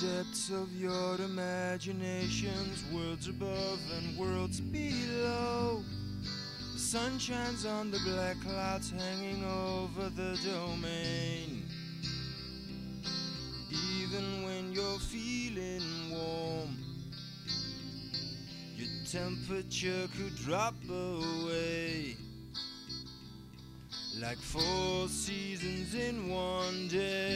depths of your imaginations, worlds above and worlds below. The sun shines on the black clouds hanging over the domain. Even when you're feeling warm, your temperature could drop away. Like four seasons in one day.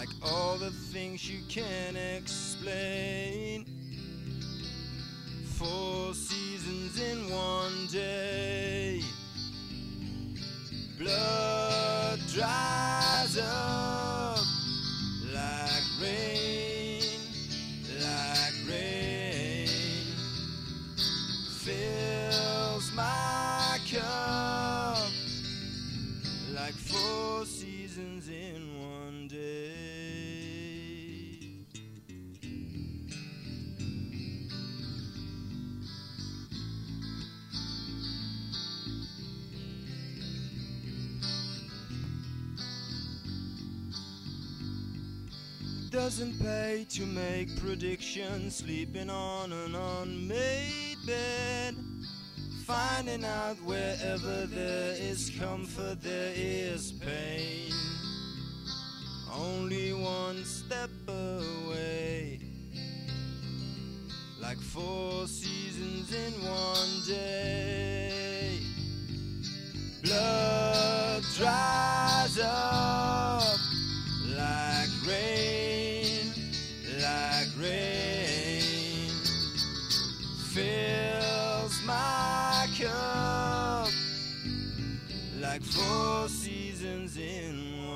Like all the things you can't explain. Four seasons in one day. Blood dries up like rain, like rain. Fills my cup like four seasons in one Doesn't pay to make predictions, sleeping on an unmade bed. Finding out wherever there is comfort, there is pain. Only one step away. Like four seasons in one day. Like four seasons in